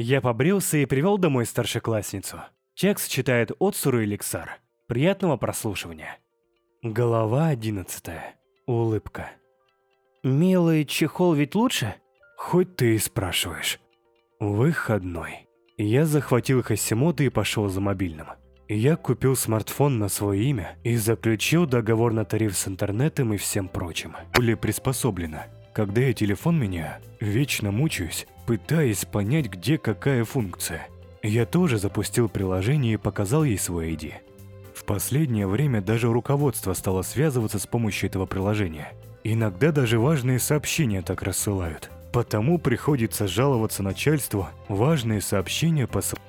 Я побрился и привел домой старшеклассницу. Чекс читает Отсуру и Лексар. Приятного прослушивания. Глава одиннадцатая. Улыбка. «Милый чехол ведь лучше?» Хоть ты и спрашиваешь. Выходной. Я захватил Хасимота и пошел за мобильным. Я купил смартфон на свое имя и заключил договор на тариф с интернетом и всем прочим. Более приспособлено. Когда я телефон меняю, вечно мучаюсь, пытаясь понять, где какая функция. Я тоже запустил приложение и показал ей свой ID. В последнее время даже руководство стало связываться с помощью этого приложения. Иногда даже важные сообщения так рассылают. Потому приходится жаловаться начальству, важные сообщения посылать